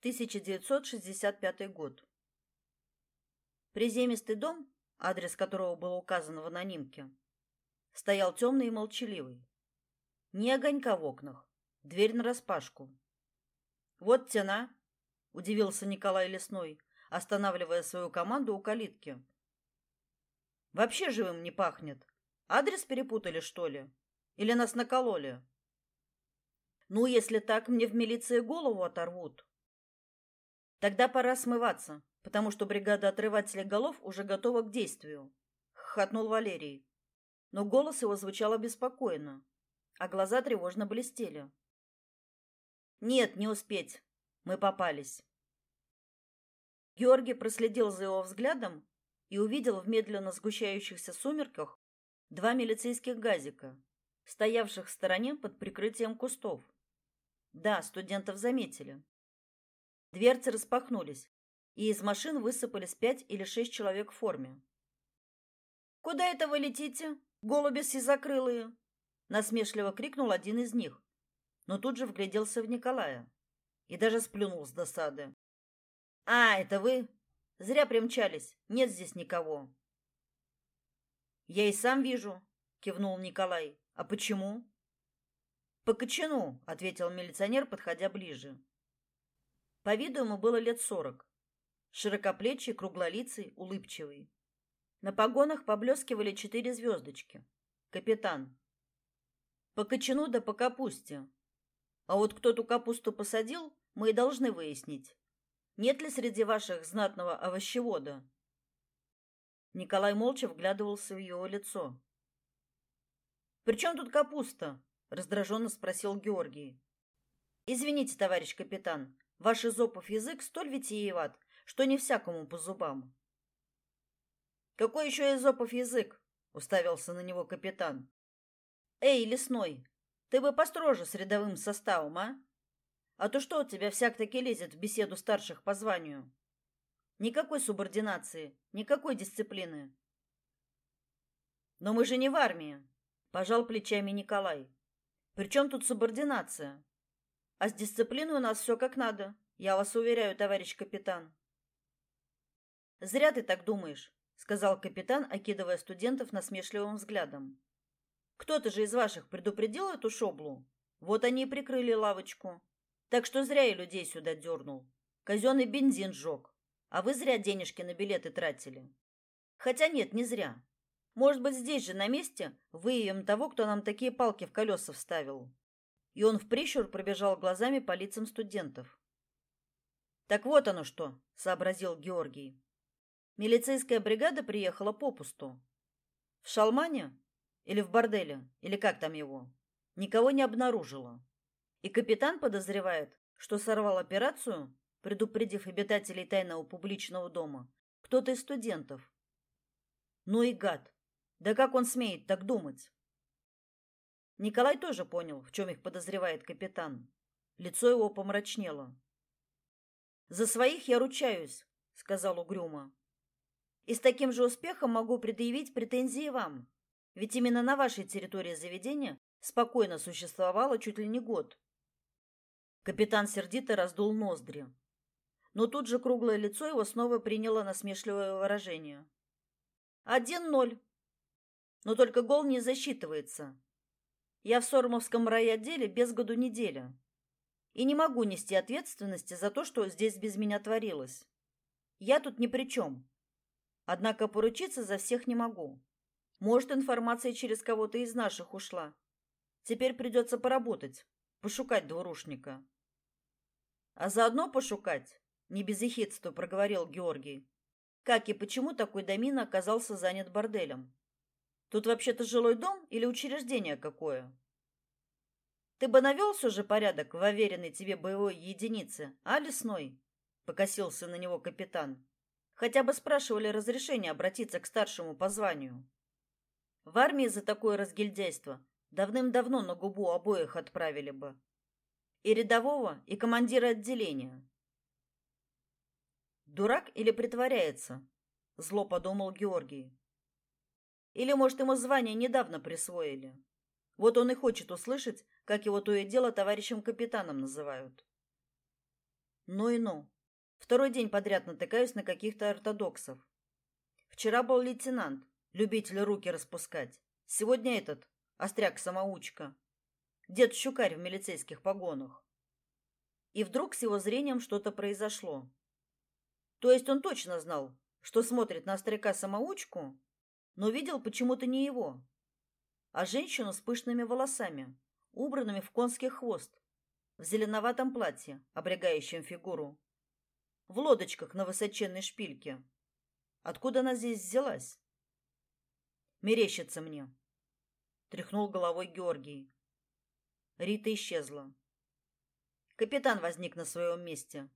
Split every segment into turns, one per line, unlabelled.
1965 год. Приземистый дом, адрес которого был указан в анонимке, стоял темный и молчаливый. Ни огонька в окнах, дверь нараспашку. «Вот тена!» — удивился Николай Лесной, останавливая свою команду у калитки. «Вообще живым не пахнет. Адрес перепутали, что ли? Или нас накололи?» «Ну, если так, мне в милиции голову оторвут». Тогда пора смываться, потому что бригада отрывателей голов уже готова к действию, хохотнул Валерий. Но голос его звучал обеспокоенно, а глаза тревожно блестели. Нет, не успеть. Мы попались. Георгий проследил за его взглядом и увидел в медленно сгущающихся сумерках два милицейских газика, стоявших в стороне под прикрытием кустов. Да, студентов заметили. Дверцы распахнулись, и из машин высыпались пять или шесть человек в форме. «Куда это вы летите, голуби сизокрылые?» Насмешливо крикнул один из них, но тут же вгляделся в Николая и даже сплюнул с досады. «А, это вы? Зря примчались, нет здесь никого». «Я и сам вижу», — кивнул Николай. «А почему?» «По кочану», — ответил милиционер, подходя ближе. По виду ему было лет сорок. Широкоплечий, круглолицый, улыбчивый. На погонах поблескивали четыре звездочки. Капитан. По кочану да по капусте. А вот кто ту капусту посадил, мы и должны выяснить. Нет ли среди ваших знатного овощевода? Николай молча вглядывался в его лицо. «При чем тут капуста?» — раздраженно спросил Георгий. «Извините, товарищ капитан, Ваш изопов язык столь витиеват, что не всякому по зубам. Какой еще изопов язык? уставился на него капитан. Эй, лесной, ты бы построже с рядовым составом, а? А то что у тебя всяк-таки лезет в беседу старших по званию? Никакой субординации, никакой дисциплины. Но мы же не в армии, пожал плечами Николай. Причем тут субординация? А с дисциплиной у нас все как надо, я вас уверяю, товарищ капитан. Зря ты так думаешь, сказал капитан, окидывая студентов насмешливым взглядом. Кто-то же из ваших предупредил эту шоблу. Вот они и прикрыли лавочку. Так что зря я людей сюда дернул. Казенный бензин сжег. А вы зря денежки на билеты тратили. Хотя нет, не зря. Может быть, здесь же на месте выявим того, кто нам такие палки в колеса вставил и он в прищур пробежал глазами по лицам студентов. Так вот оно что, сообразил Георгий. Милицейская бригада приехала попусту. В Шалмане или в борделе, или как там его, никого не обнаружила. И капитан подозревает, что сорвал операцию, предупредив обитателей тайного публичного дома, кто-то из студентов. Ну и гад. Да как он смеет так думать? Николай тоже понял, в чем их подозревает капитан. Лицо его помрачнело. За своих я ручаюсь, сказал угрюмо. И с таким же успехом могу предъявить претензии вам. Ведь именно на вашей территории заведения спокойно существовало чуть ли не год. Капитан сердито раздул ноздри. Но тут же круглое лицо его снова приняло насмешливое выражение. «Один ноль. Но только гол не засчитывается. Я в Сормовском райотделе без году неделя. И не могу нести ответственности за то, что здесь без меня творилось. Я тут ни при чем. Однако поручиться за всех не могу. Может, информация через кого-то из наших ушла. Теперь придется поработать, пошукать двурушника. А заодно пошукать, не без ехидства проговорил Георгий. Как и почему такой домин оказался занят борделем? Тут вообще-то жилой дом или учреждение какое? Ты бы навел все же порядок в уверенной тебе боевой единице, а лесной? Покосился на него капитан. Хотя бы спрашивали разрешения обратиться к старшему по званию. В армии за такое разгильдяйство давным-давно на губу обоих отправили бы. И рядового, и командира отделения. Дурак или притворяется? Зло подумал Георгий. Или, может, ему звание недавно присвоили. Вот он и хочет услышать, как его то и дело товарищем капитаном называют. Ну и ну. Второй день подряд натыкаюсь на каких-то ортодоксов. Вчера был лейтенант, любитель руки распускать. Сегодня этот, остряк-самоучка. Дед Щукарь в милицейских погонах. И вдруг с его зрением что-то произошло. То есть он точно знал, что смотрит на старика-самоучку, но видел почему-то не его, а женщину с пышными волосами, убранными в конский хвост, в зеленоватом платье, облегающем фигуру, в лодочках на высоченной шпильке. Откуда она здесь взялась? Мерещится мне. Тряхнул головой Георгий. Рита исчезла. Капитан возник на своем месте.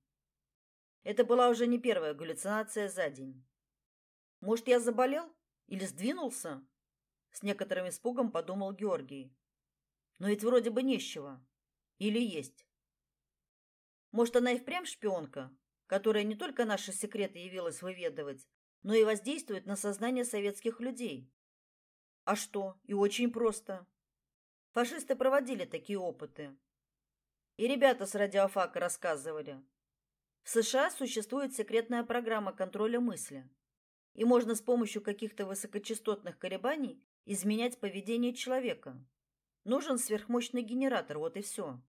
Это была уже не первая галлюцинация за день. Может, я заболел или сдвинулся? С некоторым испугом подумал Георгий. Но ведь вроде бы нечего. Или есть? Может, она и впрямь шпионка, которая не только наши секреты явилась выведывать, но и воздействует на сознание советских людей. А что? И очень просто. Фашисты проводили такие опыты. И ребята с радиофака рассказывали. В США существует секретная программа контроля мысли. И можно с помощью каких-то высокочастотных колебаний изменять поведение человека. Нужен сверхмощный генератор, вот и все.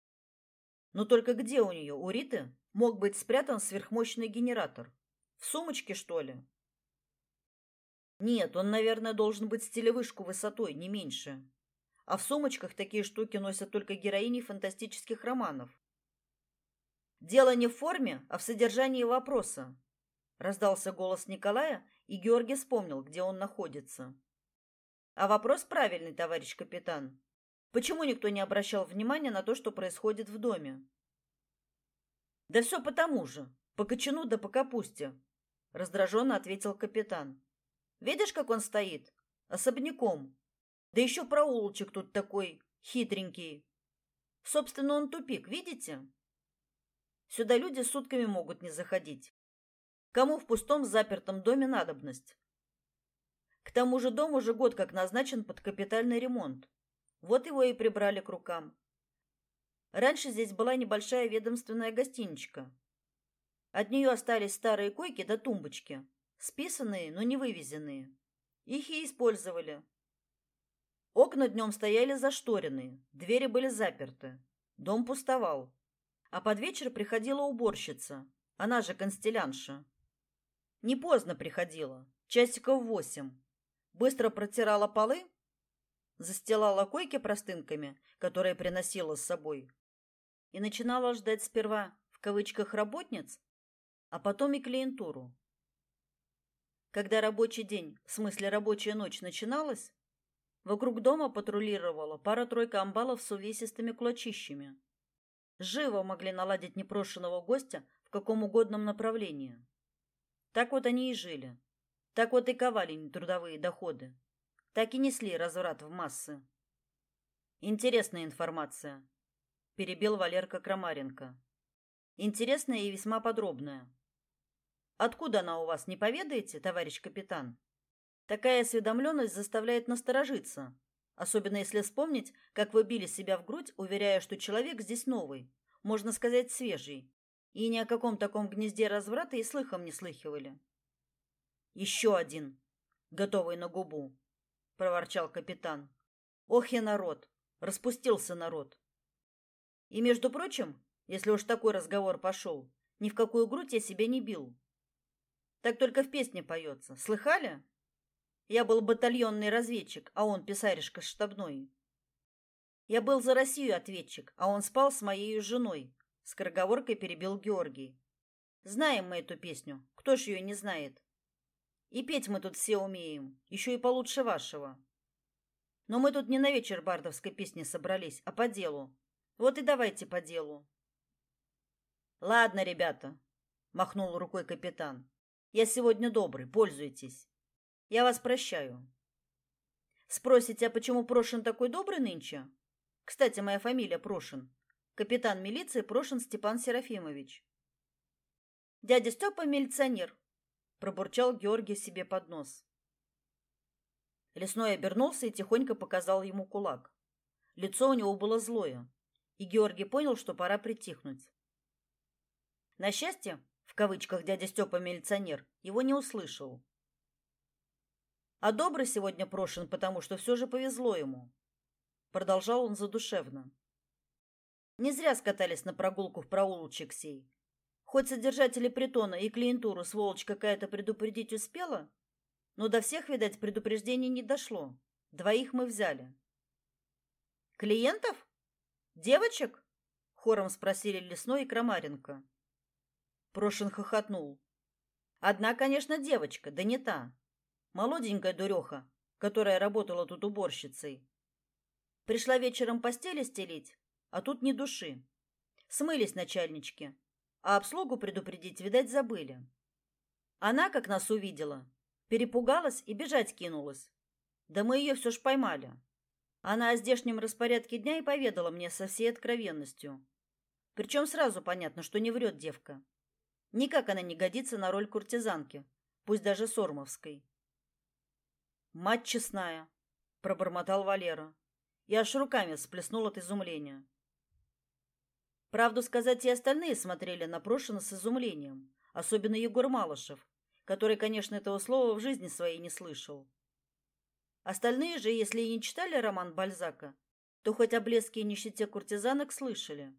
Но только где у нее, у Риты, мог быть спрятан сверхмощный генератор? В сумочке, что ли? Нет, он, наверное, должен быть стелевышку высотой, не меньше. А в сумочках такие штуки носят только героини фантастических романов. Дело не в форме, а в содержании вопроса. Раздался голос Николая, и Георгий вспомнил, где он находится. А вопрос правильный, товарищ капитан. Почему никто не обращал внимания на то, что происходит в доме? Да все потому же, по кочану да по капусте, раздраженно ответил капитан. Видишь, как он стоит? Особняком. Да еще проулочек тут такой хитренький. Собственно, он тупик, видите? Сюда люди сутками могут не заходить. Кому в пустом запертом доме надобность? К тому же дом уже год как назначен под капитальный ремонт. Вот его и прибрали к рукам. Раньше здесь была небольшая ведомственная гостиничка. От нее остались старые койки да тумбочки, списанные, но не вывезенные. Их и использовали. Окна днем стояли зашторенные, двери были заперты. Дом пустовал. А под вечер приходила уборщица, она же констелянша. Не поздно приходила, часиков восемь. Быстро протирала полы, застилала койки простынками, которые приносила с собой, и начинала ждать сперва в кавычках работниц, а потом и клиентуру. Когда рабочий день, в смысле рабочая ночь начиналась, вокруг дома патрулировала пара-тройка амбалов с увесистыми кулачищами. Живо могли наладить непрошенного гостя в каком угодном направлении. Так вот они и жили. Так вот и ковали нетрудовые доходы так и несли разврат в массы. Интересная информация, перебил Валерка Крамаренко. Интересная и весьма подробная. Откуда она у вас, не поведаете, товарищ капитан? Такая осведомленность заставляет насторожиться, особенно если вспомнить, как вы били себя в грудь, уверяя, что человек здесь новый, можно сказать, свежий, и ни о каком таком гнезде разврата и слыхом не слыхивали. Еще один, готовый на губу проворчал капитан. Ох, я народ, распустился народ. И между прочим, если уж такой разговор пошел, ни в какую грудь я себя не бил. Так только в песне поется. Слыхали? Я был батальонный разведчик, а он писаришка штабной. Я был за Россию ответчик, а он спал с моей женой. Скороговоркой перебил Георгий. Знаем мы эту песню. Кто ж ее не знает? И петь мы тут все умеем, еще и получше вашего. Но мы тут не на вечер бардовской песни собрались, а по делу. Вот и давайте по делу. Ладно, ребята, махнул рукой капитан. Я сегодня добрый, пользуйтесь. Я вас прощаю. Спросите, а почему Прошин такой добрый нынче? Кстати, моя фамилия Прошин. Капитан милиции Прошин Степан Серафимович. Дядя Степа милиционер, пробурчал Георгий себе под нос. Лесной обернулся и тихонько показал ему кулак. Лицо у него было злое, и Георгий понял, что пора притихнуть. На счастье, в кавычках дядя Степа милиционер его не услышал. А добрый сегодня прошен, потому что все же повезло ему. Продолжал он задушевно. Не зря скатались на прогулку в проулочек сей. Хоть содержатели притона и клиентуру сволочь какая-то предупредить успела, но до всех, видать, предупреждений не дошло. Двоих мы взяли. Клиентов? Девочек? Хором спросили Лесной и Крамаренко. Прошин хохотнул. Одна, конечно, девочка, да не та. Молоденькая дуреха, которая работала тут уборщицей. Пришла вечером постели стелить, а тут ни души. Смылись начальнички, а обслугу предупредить, видать, забыли. Она, как нас увидела, перепугалась и бежать кинулась. Да мы ее все ж поймали. Она о здешнем распорядке дня и поведала мне со всей откровенностью. Причем сразу понятно, что не врет девка. Никак она не годится на роль куртизанки, пусть даже сормовской. Мать честная, пробормотал Валера. Я аж руками всплеснул от изумления. Правду сказать, и остальные смотрели на Прошина с изумлением, особенно Егор Малышев, который, конечно, этого слова в жизни своей не слышал. Остальные же, если и не читали роман Бальзака, то хоть о блеске и нищете куртизанок слышали.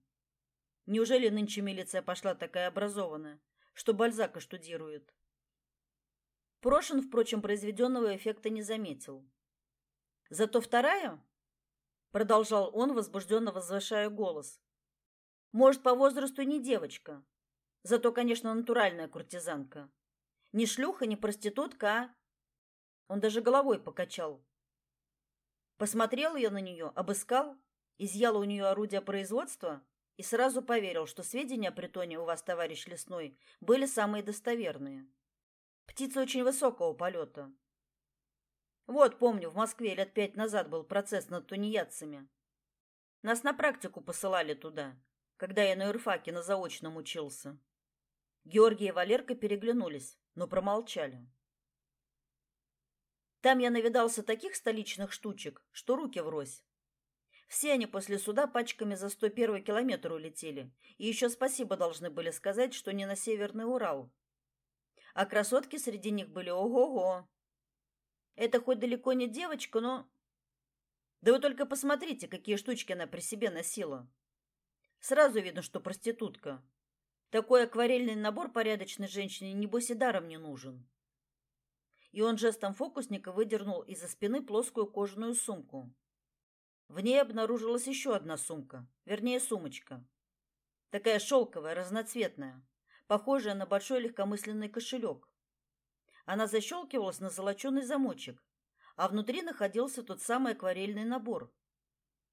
Неужели нынче милиция пошла такая образованная, что Бальзака штудирует? Прошин, впрочем, произведенного эффекта не заметил. Зато вторая, продолжал он, возбужденно возвышая голос. Может, по возрасту не девочка, зато, конечно, натуральная куртизанка. Не шлюха, не проститутка, а Он даже головой покачал. Посмотрел я на нее, обыскал, изъял у нее орудие производства и сразу поверил, что сведения о притоне у вас, товарищ Лесной, были самые достоверные. Птица очень высокого полета. Вот, помню, в Москве лет пять назад был процесс над тунеядцами. Нас на практику посылали туда, когда я на юрфаке на заочном учился. Георгий и Валерка переглянулись, но промолчали. Там я навидался таких столичных штучек, что руки врозь. Все они после суда пачками за 101 километр улетели, и еще спасибо должны были сказать, что не на Северный Урал, а красотки среди них были ого-го. Это хоть далеко не девочка, но... Да вы только посмотрите, какие штучки она при себе носила. Сразу видно, что проститутка. Такой акварельный набор порядочной женщине небось и даром не нужен. И он жестом фокусника выдернул из-за спины плоскую кожаную сумку. В ней обнаружилась еще одна сумка, вернее, сумочка. Такая шелковая, разноцветная похожая на большой легкомысленный кошелек. Она защелкивалась на золоченый замочек, а внутри находился тот самый акварельный набор,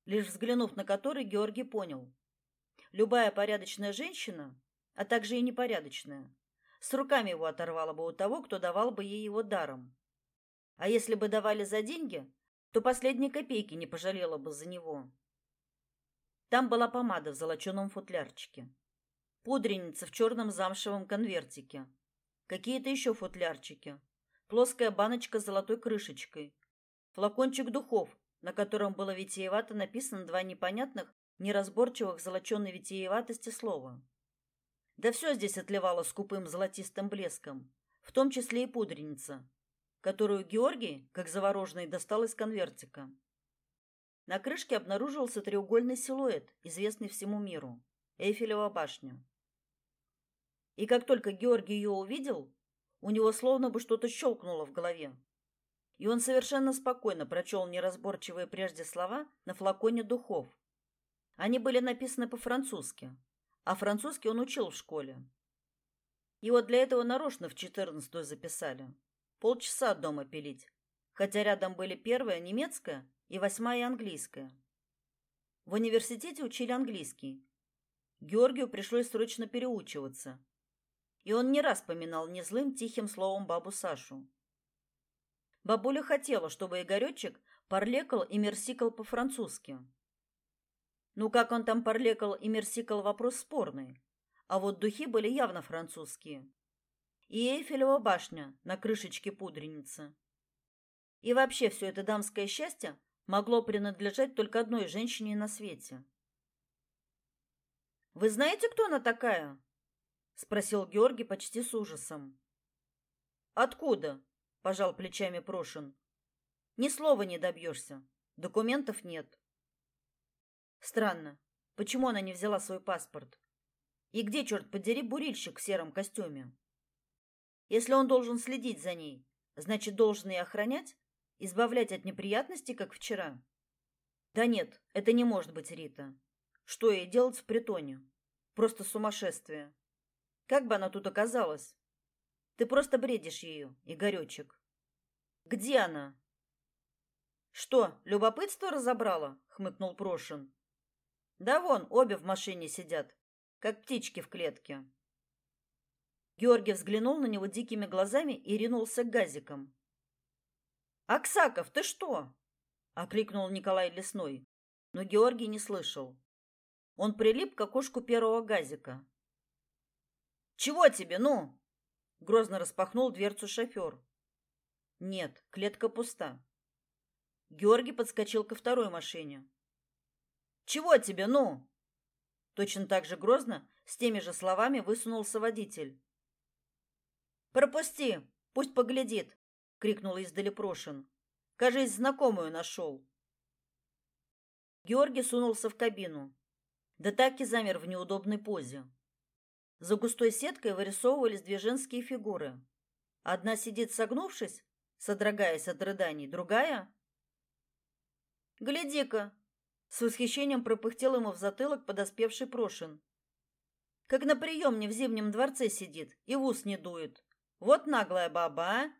лишь взглянув на который Георгий понял. Любая порядочная женщина, а также и непорядочная, с руками его оторвала бы у того, кто давал бы ей его даром. А если бы давали за деньги, то последней копейки не пожалела бы за него. Там была помада в золоченом футлярчике пудреница в черном замшевом конвертике, какие-то еще футлярчики, плоская баночка с золотой крышечкой, флакончик духов, на котором было витиевато написано два непонятных, неразборчивых золоченой витиеватости слова. Да все здесь отливало скупым золотистым блеском, в том числе и пудреница, которую Георгий, как завороженный, достал из конвертика. На крышке обнаружился треугольный силуэт, известный всему миру Эйфелева башня. И как только Георгий ее увидел, у него словно бы что-то щелкнуло в голове. И он совершенно спокойно прочел неразборчивые прежде слова на флаконе духов. Они были написаны по-французски, а французский он учил в школе. Его для этого нарочно в четырнадцатую записали. Полчаса дома пилить, хотя рядом были первая немецкая и восьмая английская. В университете учили английский. Георгию пришлось срочно переучиваться, и он не раз поминал незлым тихим словом бабу Сашу. Бабуля хотела, чтобы Игорёчек парлекал и мерсикал по-французски. Ну, как он там парлекал и мерсикал, вопрос спорный. А вот духи были явно французские. И Эйфелева башня на крышечке пудреницы. И вообще все это дамское счастье могло принадлежать только одной женщине на свете. «Вы знаете, кто она такая?» спросил Георгий почти с ужасом. Откуда? пожал плечами Прошин. Ни слова не добьешься. Документов нет. Странно. Почему она не взяла свой паспорт? И где, черт подери, бурильщик в сером костюме? Если он должен следить за ней, значит, должен и охранять, избавлять от неприятностей, как вчера. Да нет, это не может быть Рита. Что ей делать в притоне? Просто сумасшествие. Как бы она тут оказалась? Ты просто бредишь ее, Игоречек. Где она? Что, любопытство разобрала? хмыкнул Прошин. Да вон, обе в машине сидят, как птички в клетке. Георгий взглянул на него дикими глазами и ринулся к газикам. «Аксаков, ты что?» — окликнул Николай Лесной, но Георгий не слышал. Он прилип к окошку первого газика. «Чего тебе, ну?» — грозно распахнул дверцу шофер. «Нет, клетка пуста». Георгий подскочил ко второй машине. «Чего тебе, ну?» Точно так же грозно, с теми же словами высунулся водитель. «Пропусти, пусть поглядит!» — крикнул издали Прошин. «Кажись, знакомую нашел!» Георгий сунулся в кабину. Да так и замер в неудобной позе. За густой сеткой вырисовывались две женские фигуры. Одна сидит согнувшись, содрогаясь от рыданий, другая... «Гляди-ка!» С восхищением пропыхтел ему в затылок подоспевший Прошин. «Как на приемне в Зимнем дворце сидит и в ус не дует. Вот наглая баба, а!»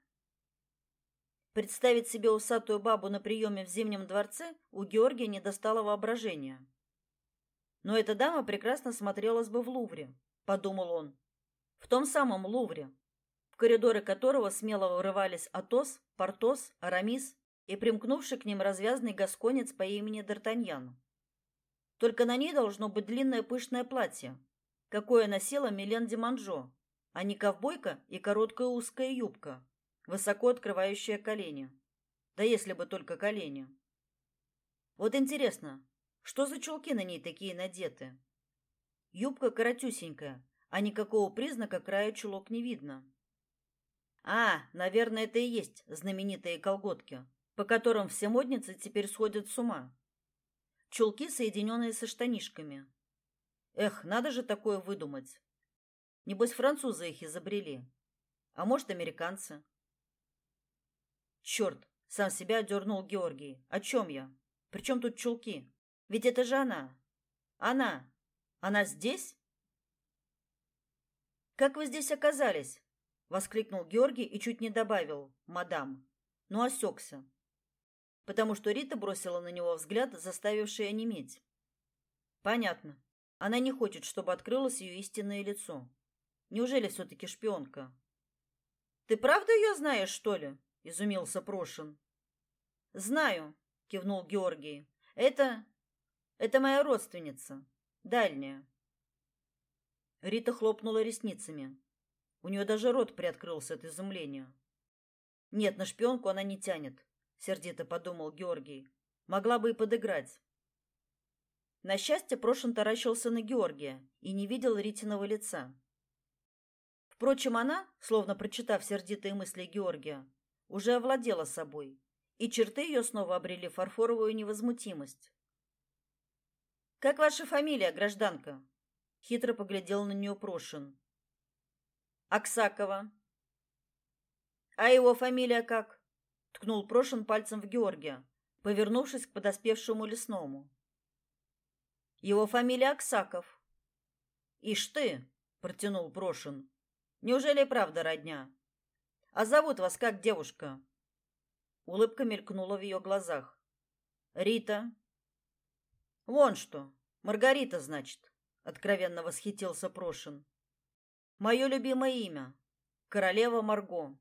Представить себе усатую бабу на приеме в Зимнем дворце у Георгия не достало воображения. Но эта дама прекрасно смотрелась бы в Лувре, подумал он. В том самом Лувре, в коридоры которого смело вырывались Атос, Портос, Арамис и примкнувший к ним развязный гасконец по имени Д'Артаньян. Только на ней должно быть длинное пышное платье, какое носила Милен де Манжо, а не ковбойка и короткая узкая юбка, высоко открывающая колени. Да если бы только колени. Вот интересно, что за чулки на ней такие надеты? Юбка коротюсенькая, а никакого признака края чулок не видно. А, наверное, это и есть знаменитые колготки, по которым все модницы теперь сходят с ума. Чулки, соединенные со штанишками. Эх, надо же такое выдумать. Небось, французы их изобрели. А может, американцы. Черт, сам себя одернул Георгий. О чем я? При чем тут чулки? Ведь это же она. Она. Она здесь? Как вы здесь оказались? воскликнул Георгий и чуть не добавил: "Мадам". Но осекся, потому что Рита бросила на него взгляд, заставивший онеметь. Понятно. Она не хочет, чтобы открылось ее истинное лицо. Неужели все таки шпионка? Ты правда ее знаешь, что ли? изумился Прошин. Знаю, кивнул Георгий. Это это моя родственница, дальняя. Рита хлопнула ресницами. У нее даже рот приоткрылся от изумления. Нет, на шпионку она не тянет, сердито подумал Георгий. Могла бы и подыграть. На счастье, Прошин таращился на Георгия и не видел Ритиного лица. Впрочем, она, словно прочитав сердитые мысли Георгия, уже овладела собой, и черты ее снова обрели фарфоровую невозмутимость. Как ваша фамилия, гражданка? Хитро поглядел на нее Прошин. Аксакова. А его фамилия как? Ткнул Прошин пальцем в Георгия, повернувшись к подоспевшему лесному. Его фамилия Аксаков. Ишь ты, протянул Прошин. Неужели правда родня? А зовут вас как девушка? Улыбка мелькнула в ее глазах. Рита. Вон что, Маргарита, значит, откровенно восхитился Прошин. Мое любимое имя королева Марго.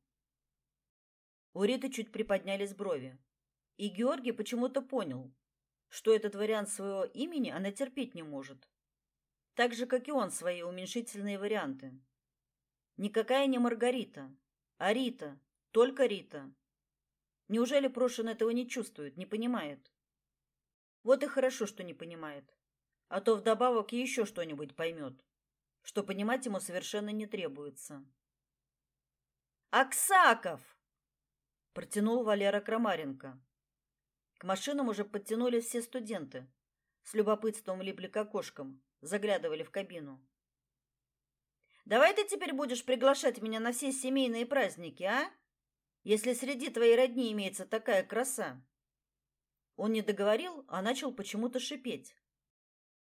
У Риты чуть приподнялись брови, и Георгий почему-то понял, что этот вариант своего имени она терпеть не может. Так же, как и он свои уменьшительные варианты. Никакая не Маргарита, а Рита, только Рита. Неужели Прошин этого не чувствует, не понимает? Вот и хорошо, что не понимает. А то вдобавок еще что-нибудь поймет. что понимать ему совершенно не требуется. «Аксаков!» – протянул Валера Крамаренко. К машинам уже подтянулись все студенты. С любопытством липли к окошкам, заглядывали в кабину. «Давай ты теперь будешь приглашать меня на все семейные праздники, а? Если среди твоей родни имеется такая краса!» Он не договорил, а начал почему-то шипеть.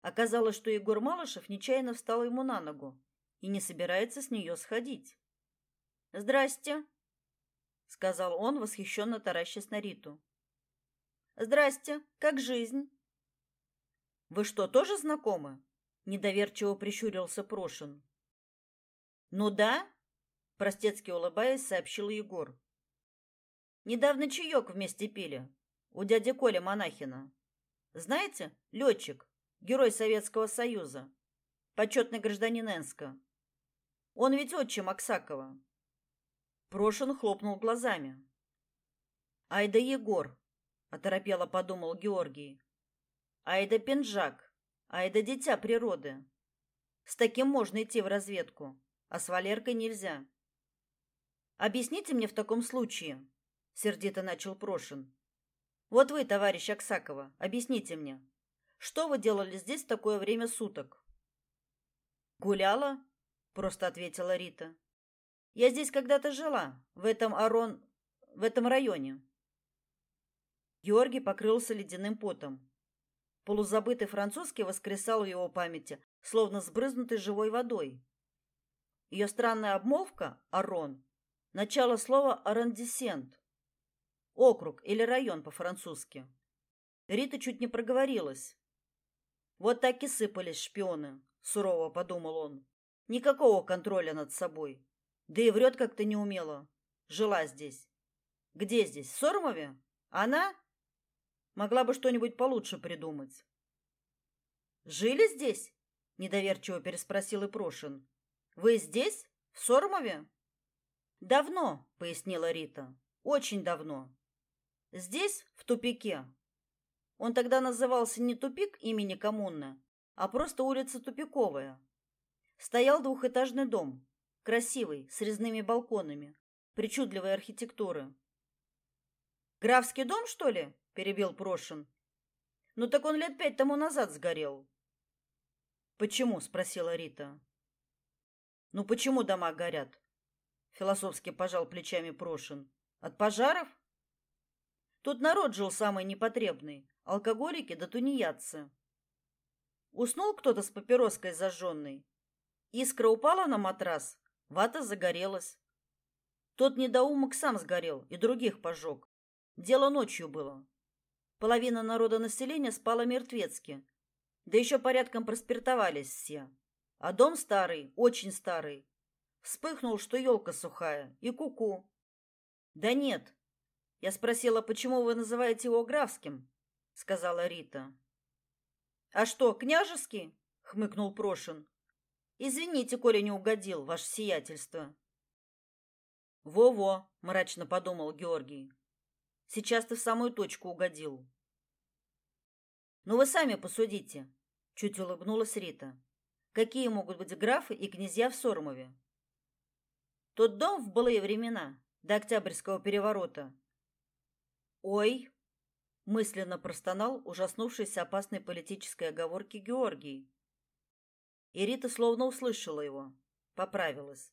Оказалось, что Егор Малышев нечаянно встал ему на ногу и не собирается с нее сходить. «Здрасте», — сказал он, восхищенно таращась на Риту. «Здрасте, как жизнь?» «Вы что, тоже знакомы?» — недоверчиво прищурился Прошин. «Ну да», — простецки улыбаясь, сообщил Егор. «Недавно чаек вместе пили у дяди Коли Монахина. Знаете, летчик, герой Советского Союза, почетный гражданин Энска. Он ведь отчим Аксакова. Прошин хлопнул глазами. Ай да Егор, оторопело подумал Георгий. Ай да пинжак, ай дитя природы. С таким можно идти в разведку, а с Валеркой нельзя. Объясните мне в таком случае, сердито начал Прошин. Вот вы, товарищ Аксакова, объясните мне, что вы делали здесь в такое время суток? Гуляла, просто ответила Рита. Я здесь когда-то жила, в этом Арон, в этом районе. Георгий покрылся ледяным потом. Полузабытый французский воскресал в его памяти, словно сбрызнутый живой водой. Ее странная обмолвка «Арон» — начало слова «арандисент», Округ или район по-французски. Рита чуть не проговорилась. Вот так и сыпались шпионы, сурово подумал он. Никакого контроля над собой. Да и врет как-то неумело. Жила здесь. Где здесь? В Сормове? Она? Могла бы что-нибудь получше придумать. Жили здесь? Недоверчиво переспросил и Прошин. Вы здесь? В Сормове? Давно, пояснила Рита. Очень давно. Здесь, в тупике. Он тогда назывался не тупик имени коммуны, а просто улица Тупиковая. Стоял двухэтажный дом, красивый, с резными балконами, причудливой архитектуры. Графский дом, что ли? перебил Прошин. Ну так он лет пять тому назад сгорел. Почему? спросила Рита. Ну почему дома горят? философски пожал плечами Прошин. От пожаров? Тут народ жил самый непотребный, алкоголики да тунеядцы. Уснул кто-то с папироской зажженной. Искра упала на матрас, вата загорелась. Тот недоумок сам сгорел и других пожег. Дело ночью было. Половина народа населения спала мертвецки. Да еще порядком проспиртовались все. А дом старый, очень старый. Вспыхнул, что елка сухая, и куку. -ку. Да нет, я спросила, почему вы называете его графским, сказала Рита. А что, княжеский? хмыкнул Прошин. Извините, коли не угодил, ваше сиятельство. Во-во, мрачно подумал Георгий. Сейчас ты в самую точку угодил. Ну вы сами посудите, чуть улыбнулась Рита. Какие могут быть графы и князья в Сормове? Тот дом в былые времена, до Октябрьского переворота, Ой, мысленно простонал ужаснувшийся опасной политической оговорки Георгий. И Рита словно услышала его, поправилась.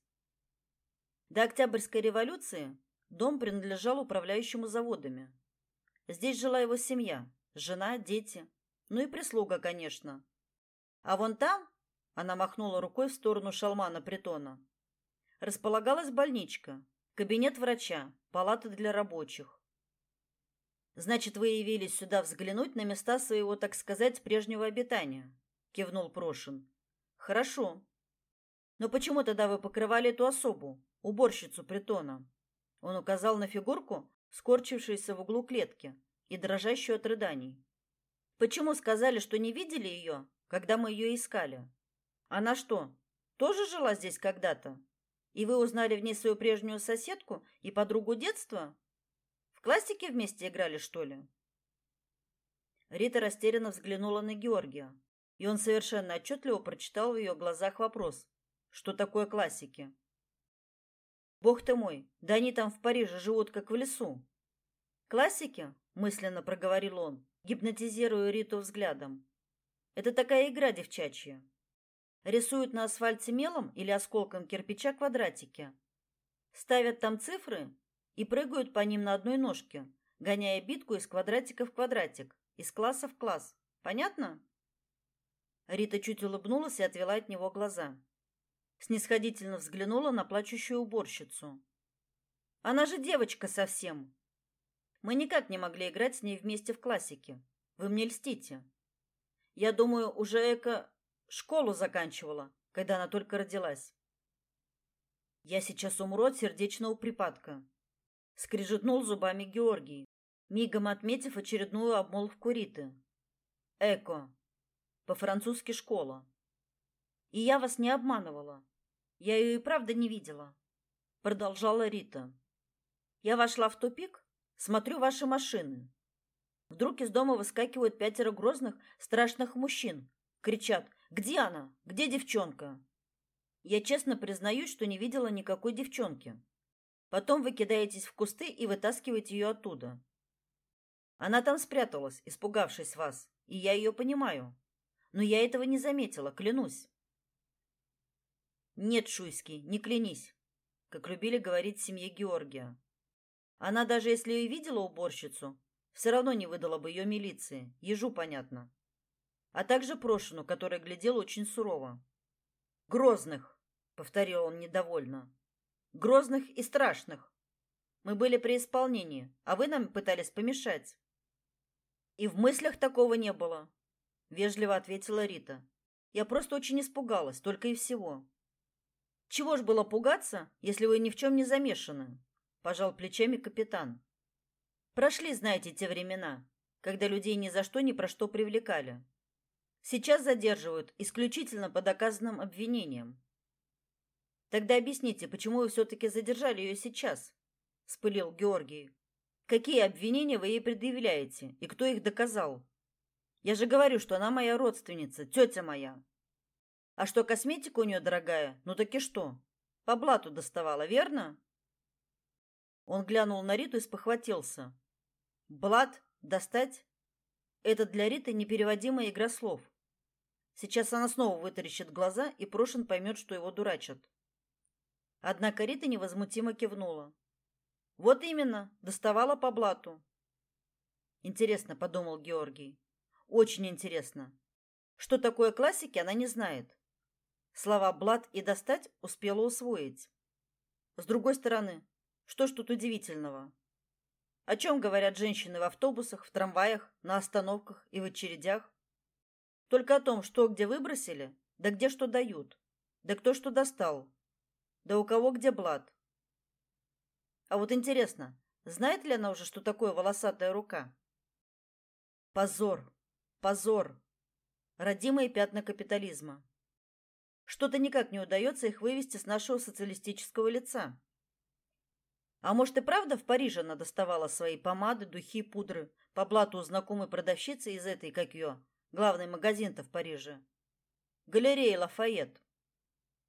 До Октябрьской революции дом принадлежал управляющему заводами. Здесь жила его семья, жена, дети, ну и прислуга, конечно. А вон там, она махнула рукой в сторону шалмана притона, располагалась больничка, кабинет врача, палата для рабочих. Значит, вы явились сюда взглянуть на места своего, так сказать, прежнего обитания, кивнул Прошин. Хорошо. Но почему тогда вы покрывали эту особу, уборщицу притона? Он указал на фигурку, скорчившуюся в углу клетки и дрожащую от рыданий. Почему сказали, что не видели ее, когда мы ее искали? Она что, тоже жила здесь когда-то? И вы узнали в ней свою прежнюю соседку и подругу детства? классике вместе играли, что ли? Рита растерянно взглянула на Георгия, и он совершенно отчетливо прочитал в ее глазах вопрос: что такое классики. Бог ты мой, да они там в Париже живут как в лесу. Классики, мысленно проговорил он, гипнотизируя Риту взглядом. Это такая игра девчачья. Рисуют на асфальте мелом или осколком кирпича квадратики. Ставят там цифры и прыгают по ним на одной ножке, гоняя битку из квадратика в квадратик, из класса в класс. Понятно? Рита чуть улыбнулась и отвела от него глаза снисходительно взглянула на плачущую уборщицу. Она же девочка совсем. Мы никак не могли играть с ней вместе в классике. Вы мне льстите. Я думаю, уже эко школу заканчивала, когда она только родилась. Я сейчас умру от сердечного припадка. Скрежетнул зубами Георгий, мигом отметив очередную обмолвку Риты. Эко. По-французски школа. И я вас не обманывала. Я ее и правда не видела, продолжала Рита. Я вошла в тупик, смотрю ваши машины. Вдруг из дома выскакивают пятеро грозных, страшных мужчин, кричат: "Где она? Где девчонка?" Я честно признаюсь, что не видела никакой девчонки. Потом вы кидаетесь в кусты и вытаскиваете ее оттуда. Она там спряталась, испугавшись вас, и я ее понимаю. Но я этого не заметила, клянусь. Нет, Шуйский, не клянись, как любили говорить в семье Георгия. Она даже если и видела уборщицу, все равно не выдала бы ее милиции, ежу понятно. А также Прошину, который глядел очень сурово. Грозных, повторил он недовольно. Грозных и страшных. Мы были при исполнении, а вы нам пытались помешать. И в мыслях такого не было, вежливо ответила Рита. Я просто очень испугалась, только и всего. Чего ж было пугаться, если вы ни в чем не замешаны? Пожал плечами капитан. Прошли, знаете, те времена, когда людей ни за что ни про что привлекали. Сейчас задерживают исключительно по доказанным обвинениям. Тогда объясните, почему вы все-таки задержали ее сейчас? Спылил Георгий. Какие обвинения вы ей предъявляете и кто их доказал? Я же говорю, что она моя родственница, тетя моя. А что косметика у нее дорогая, ну так и что? По блату доставала, верно? Он глянул на Риту и спохватился. Блат достать? Это для Риты непереводимая игра слов. Сейчас она снова вытаращит глаза, и Прошин поймет, что его дурачат. Однако Рита невозмутимо кивнула. Вот именно, доставала по блату. Интересно, подумал Георгий. Очень интересно. Что такое классики, она не знает. Слова «блат» и «достать» успела усвоить. С другой стороны, что ж тут удивительного? О чем говорят женщины в автобусах, в трамваях, на остановках и в очередях? Только о том, что где выбросили, да где что дают, да кто что достал, да у кого где блат. А вот интересно, знает ли она уже, что такое волосатая рука? Позор, позор, родимые пятна капитализма. Что-то никак не удается их вывести с нашего социалистического лица. А может и правда в Париже она доставала свои помады, духи, пудры по блату у знакомой продавщицы из этой, как ее, главный магазин-то в Париже. Галерея Лафайет.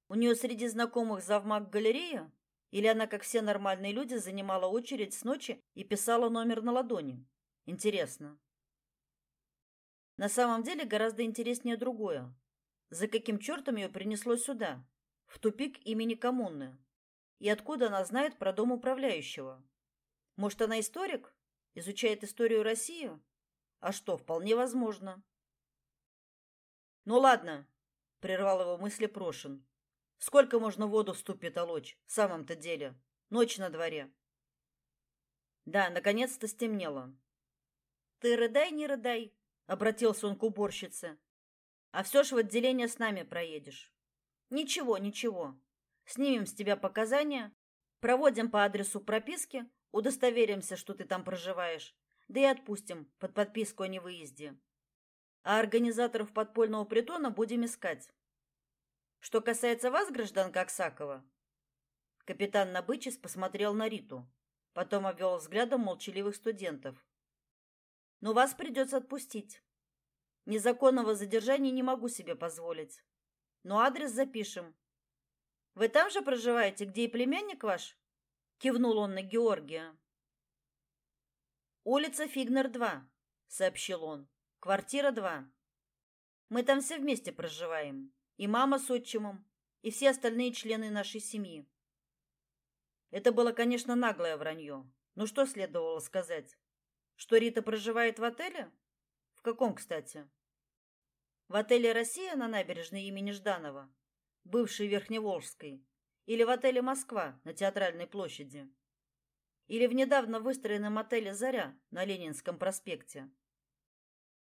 У нее среди знакомых завмак галерея? Или она, как все нормальные люди, занимала очередь с ночи и писала номер на ладони? Интересно. На самом деле гораздо интереснее другое. За каким чертом ее принесло сюда, в тупик имени коммуны? И откуда она знает про дом управляющего? Может, она историк? Изучает историю России? А что, вполне возможно. Ну ладно, прервал его мысли Прошин. Сколько можно воду в ступе толочь? В самом-то деле, ночь на дворе. Да, наконец-то стемнело. Ты рыдай, не рыдай, обратился он к уборщице. А все ж в отделение с нами проедешь. Ничего, ничего. Снимем с тебя показания, проводим по адресу прописки, удостоверимся, что ты там проживаешь, да и отпустим под подписку о невыезде. А организаторов подпольного притона будем искать. Что касается вас, гражданка Аксакова, капитан Набычес посмотрел на Риту, потом обвел взглядом молчаливых студентов. Но вас придется отпустить. Незаконного задержания не могу себе позволить. Но адрес запишем. Вы там же проживаете, где и племянник ваш? Кивнул он на Георгия. Улица Фигнер 2, сообщил он. Квартира 2. Мы там все вместе проживаем. И мама с отчимом, и все остальные члены нашей семьи. Это было, конечно, наглое вранье. Но что следовало сказать? Что Рита проживает в отеле? В каком, кстати? В отеле «Россия» на набережной имени Жданова, бывшей Верхневолжской, или в отеле «Москва» на Театральной площади, или в недавно выстроенном отеле «Заря» на Ленинском проспекте.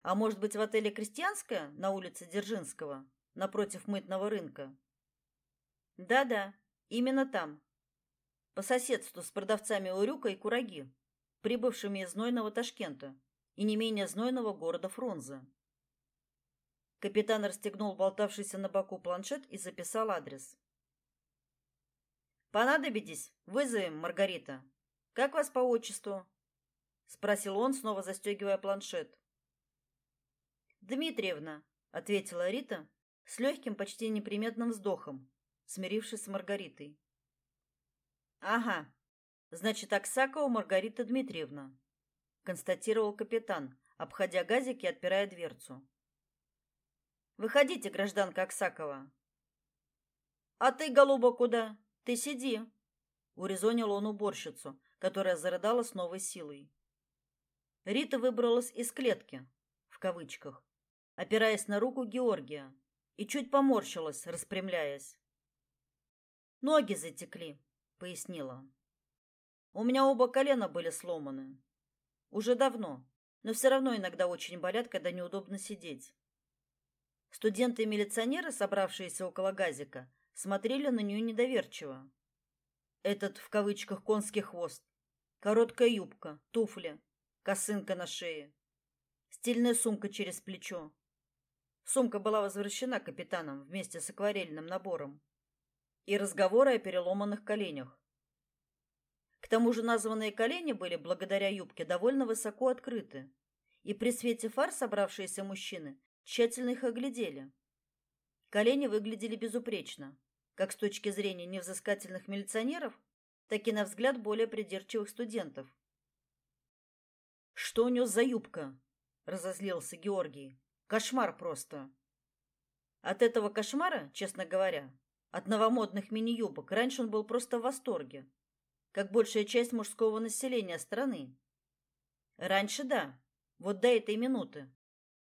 А может быть, в отеле «Крестьянская» на улице Дзержинского, напротив мытного рынка? Да-да, именно там. По соседству с продавцами Урюка и Кураги, прибывшими из знойного Ташкента и не менее знойного города Фрунзе. Капитан расстегнул болтавшийся на боку планшет и записал адрес. Понадобитесь? Вызовем, Маргарита. Как вас по отчеству? спросил он, снова застегивая планшет. Дмитриевна, ответила Рита с легким, почти неприметным вздохом, смирившись с Маргаритой. Ага. Значит, Аксакова Маргарита Дмитриевна, констатировал капитан, обходя газик и отпирая дверцу. Выходите, гражданка Аксакова. А ты, голуба, куда? Ты сиди, урезонил он уборщицу, которая зарыдала с новой силой. Рита выбралась из клетки, в кавычках, опираясь на руку Георгия, и чуть поморщилась, распрямляясь. Ноги затекли, пояснила. У меня оба колена были сломаны. Уже давно, но все равно иногда очень болят, когда неудобно сидеть. Студенты и милиционеры, собравшиеся около газика, смотрели на нее недоверчиво. Этот в кавычках конский хвост, короткая юбка, туфли, косынка на шее, стильная сумка через плечо. Сумка была возвращена капитаном вместе с акварельным набором. И разговоры о переломанных коленях. К тому же названные колени были благодаря юбке довольно высоко открыты, и при свете фар собравшиеся мужчины тщательно их оглядели. Колени выглядели безупречно, как с точки зрения невзыскательных милиционеров, так и на взгляд более придирчивых студентов. Что у него за юбка? разозлился Георгий. Кошмар просто. От этого кошмара, честно говоря, от новомодных мини-юбок, раньше он был просто в восторге, как большая часть мужского населения страны. Раньше да, вот до этой минуты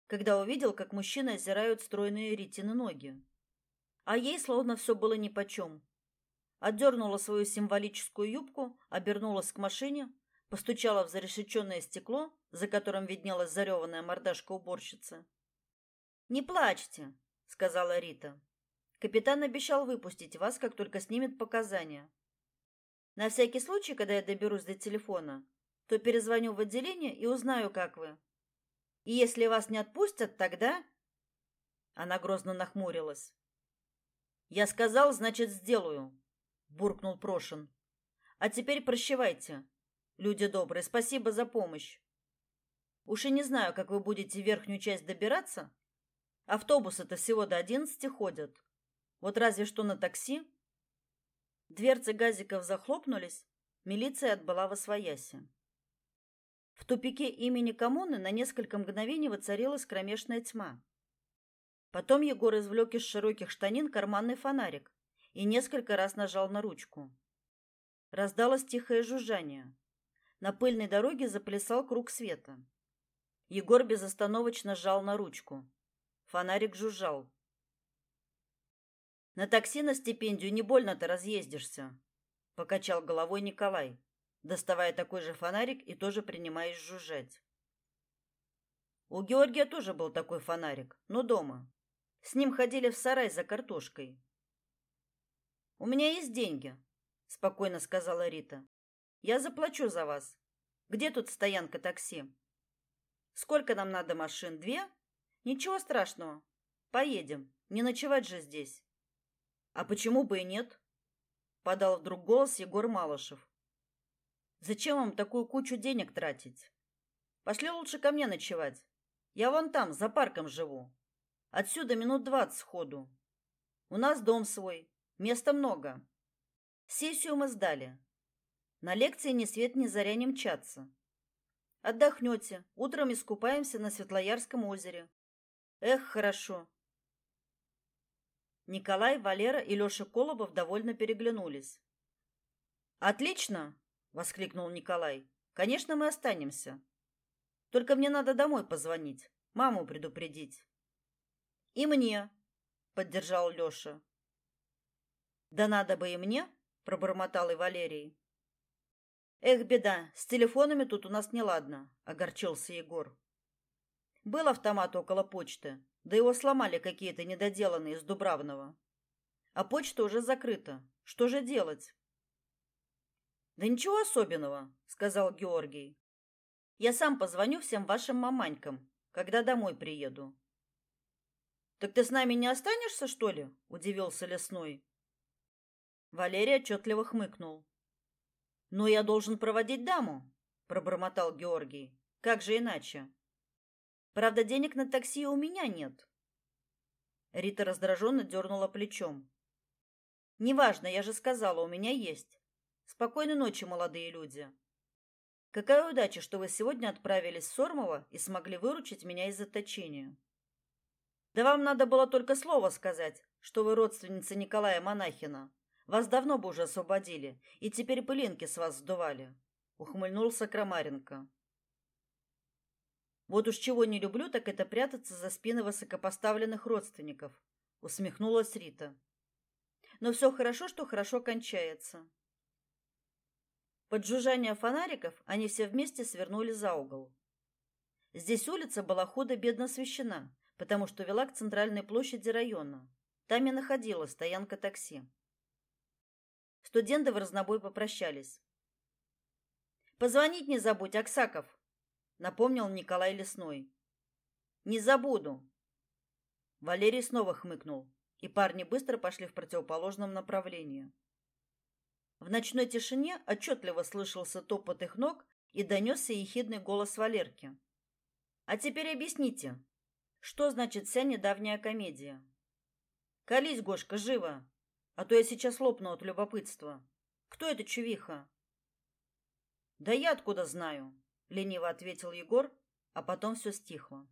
когда увидел, как мужчины озирают стройные Ритины ноги. А ей словно все было нипочем. Отдернула свою символическую юбку, обернулась к машине, постучала в зарешеченное стекло, за которым виднелась зареванная мордашка уборщицы. «Не плачьте», — сказала Рита. «Капитан обещал выпустить вас, как только снимет показания. На всякий случай, когда я доберусь до телефона, то перезвоню в отделение и узнаю, как вы. И если вас не отпустят, тогда Она грозно нахмурилась. Я сказал, значит, сделаю, буркнул Прошин. А теперь прощавайте. Люди добрые, спасибо за помощь. Уж и не знаю, как вы будете верхнюю часть добираться. Автобусы-то всего до одиннадцати ходят. Вот разве что на такси. Дверцы газиков захлопнулись, милиция отбыла во свояси. В тупике имени коммуны на несколько мгновений воцарилась кромешная тьма. Потом Егор извлек из широких штанин карманный фонарик и несколько раз нажал на ручку. Раздалось тихое жужжание. На пыльной дороге заплясал круг света. Егор безостановочно сжал на ручку. Фонарик жужжал. На такси на стипендию не больно-то разъездишься, покачал головой Николай доставая такой же фонарик и тоже принимаясь жужжать. У Георгия тоже был такой фонарик, но дома. С ним ходили в сарай за картошкой. У меня есть деньги, спокойно сказала Рита. Я заплачу за вас. Где тут стоянка такси? Сколько нам надо машин? Две? Ничего страшного. Поедем. Не ночевать же здесь. А почему бы и нет? подал вдруг голос Егор Малышев. Зачем вам такую кучу денег тратить? Пошли лучше ко мне ночевать. Я вон там, за парком живу. Отсюда минут двадцать ходу. У нас дом свой, Места много. Сессию мы сдали. На лекции ни свет ни заря не мчаться. Отдохнете, утром искупаемся на Светлоярском озере. Эх, хорошо. Николай, Валера и Лёша Колобов довольно переглянулись. Отлично, воскликнул Николай. Конечно, мы останемся. Только мне надо домой позвонить, маму предупредить. И мне, поддержал Лёша. Да надо бы и мне, пробормотал и Валерий. Эх, беда, с телефонами тут у нас неладно, огорчился Егор. Был автомат около почты, да его сломали какие-то недоделанные из Дубравного. А почта уже закрыта. Что же делать? Да ничего особенного, сказал Георгий. Я сам позвоню всем вашим маманькам, когда домой приеду. Так ты с нами не останешься, что ли? удивился лесной. Валерий отчетливо хмыкнул. Но я должен проводить даму, пробормотал Георгий. Как же иначе? Правда, денег на такси у меня нет. Рита раздраженно дернула плечом. Неважно, я же сказала, у меня есть. Спокойной ночи, молодые люди. Какая удача, что вы сегодня отправились в Сормово и смогли выручить меня из заточения. Да вам надо было только слово сказать, что вы родственница Николая Монахина. Вас давно бы уже освободили, и теперь пылинки с вас сдували, ухмыльнулся Крамаренко. Вот уж чего не люблю, так это прятаться за спины высокопоставленных родственников, усмехнулась Рита. Но все хорошо, что хорошо кончается. Под жужжание фонариков они все вместе свернули за угол. Здесь улица была худо-бедно освещена, потому что вела к центральной площади района. Там и находилась стоянка такси. Студенты в разнобой попрощались. Позвонить не забудь, Аксаков, напомнил Николай Лесной. Не забуду. Валерий снова хмыкнул, и парни быстро пошли в противоположном направлении. В ночной тишине отчетливо слышался топот их ног и донесся ехидный голос Валерки. А теперь объясните, что значит вся недавняя комедия? Колись, Гошка, живо, а то я сейчас лопну от любопытства. Кто эта чувиха? Да я откуда знаю, лениво ответил Егор, а потом все стихло.